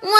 我